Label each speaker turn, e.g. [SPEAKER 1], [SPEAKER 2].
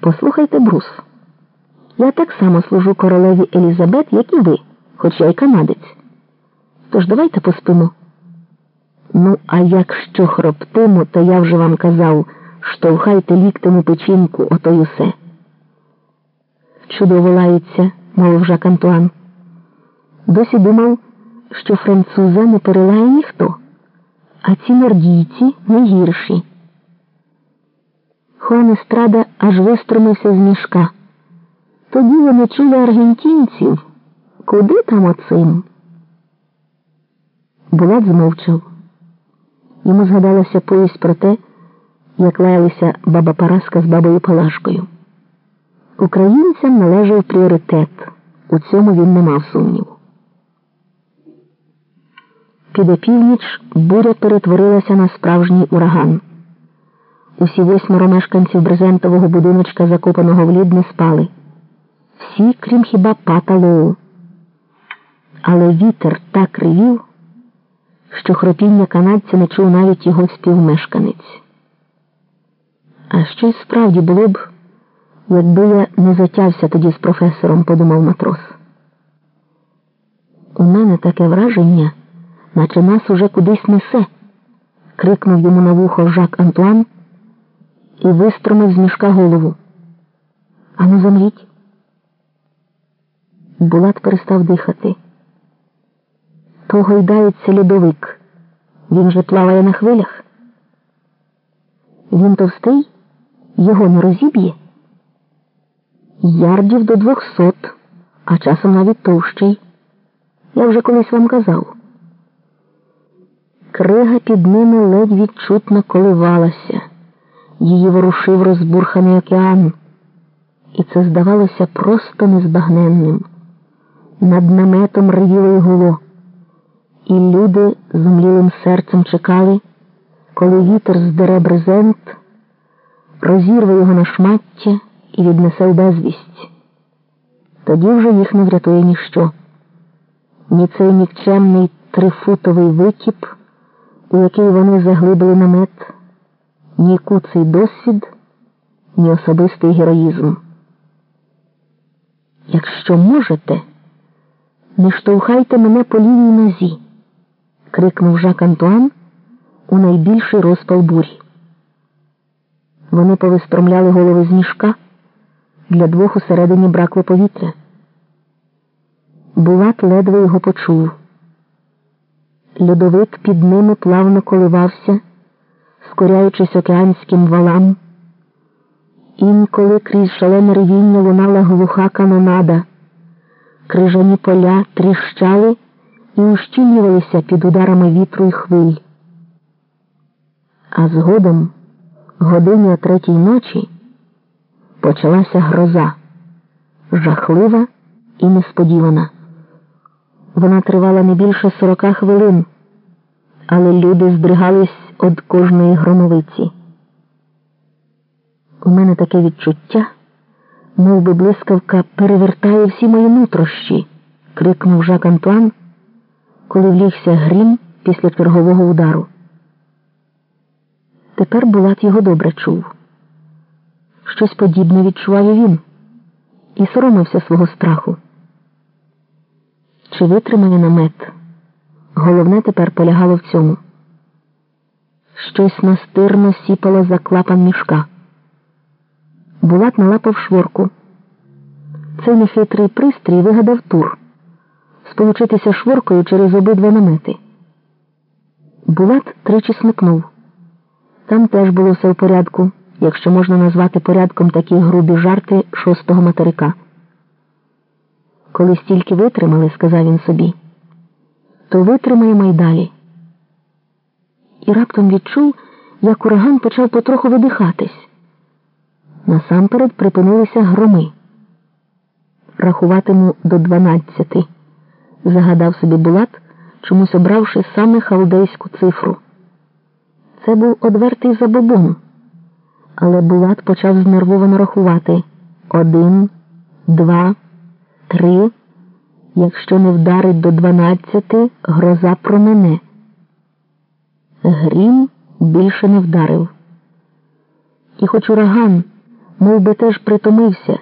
[SPEAKER 1] Послухайте, Брус. Я так само служу королеві Елізабет, як і ви, хоч я й канадець. Тож давайте поспимо. Ну, а якщо хропітиму, то я вже вам казав, штовхайте ліктем у печінку, ото й усе. Чудово лається, мовив Жак Антуан. Досі думав, що француза не перелає ніхто, а ці нордійці не гірші. Хуан Естрада аж виструмився з мішка. Тоді вони чули аргентинців. Куди там оцим? Булат змовчав. Йому згадалася повість про те, як лаялися баба Параска з бабою Палашкою. Українцям належав пріоритет. У цьому він не мав сумніву. Під опівніч буря перетворилася на справжній ураган. Усі восьмеро мешканців брезентового будиночка, закопаного в лід, не спали. Всі, крім хіба пата Лоу. Але вітер так ревів, що хропіння канадця не чув навіть його співмешканець. А що й справді було б, якби я не затявся тоді з професором, подумав матрос. У мене таке враження, наче нас уже кудись несе, крикнув йому на вухо Жак Антуан і вистромив з мішка голову. Ану, замріть. Булат перестав дихати. То гойдається льодовик. Він же плаває на хвилях. Він товстий, його не розіб'є. Ярдів до двохсот, а часом навіть товщий. Я вже колись вам казав. Крига під ними ледь відчутно коливалася, її ворушив розбурханий океан, і це здавалося просто незбагненним. Над наметом ревіло й гуло, і люди з умлілим серцем чекали, коли вітер здере брезент, розірве його на шмаття і віднесе в безвість. Тоді вже їх не врятує ніщо. Ні цей нікчемний трифутовий викіп, у який вони заглибили намет, ні куций досвід, ні особистий героїзм. Якщо можете, не штовхайте мене по лівій нозі, крикнув Жак Антуан у найбільший розпал бурі. Вони повистромляли голови з мішка. Для двох усередині бракло повітря. Булат ледве його почув. Льодовик під ними плавно коливався, скоряючись океанським валам. Інколи крізь шалене ревіння лунала глуха канонада. Крижані поля тріщали і ущільнювалися під ударами вітру й хвиль. А згодом, годині о третій ночі, почалася гроза, жахлива і несподівана. Вона тривала не більше сорока хвилин, але люди здригались від кожної громовиці. У мене таке відчуття, мов би блискавка перевертає всі мої нутрощі, крикнув Жак Антуан, коли влігся грім після чергового удару. Тепер Булат його добре чув. Щось подібне відчуває він і соромився свого страху. Чи витримає намет? Головне тепер полягало в цьому. Щось настирно сіпало за клапан мішка. Булат налапав шворку. Цей нехитрий пристрій вигадав тур сполучитися шворкою через обидва намети. Булат тричі смикнув. Там теж було все в порядку, якщо можна назвати порядком такі грубі жарти шостого материка. Коли стільки витримали, сказав він собі, то витримаємо й далі. І раптом відчув, як ураган почав потроху видихатись. Насамперед припинилися громи. Рахуватиму до дванадцяти, загадав собі Булат, чомусь обравши саме халдейську цифру. Це був одвертий забобон, але Булат почав знервовано рахувати один, два, три. Якщо не вдарить до дванадцяти, гроза промене. Грім більше не вдарив. І хоч ураган мов би теж притомився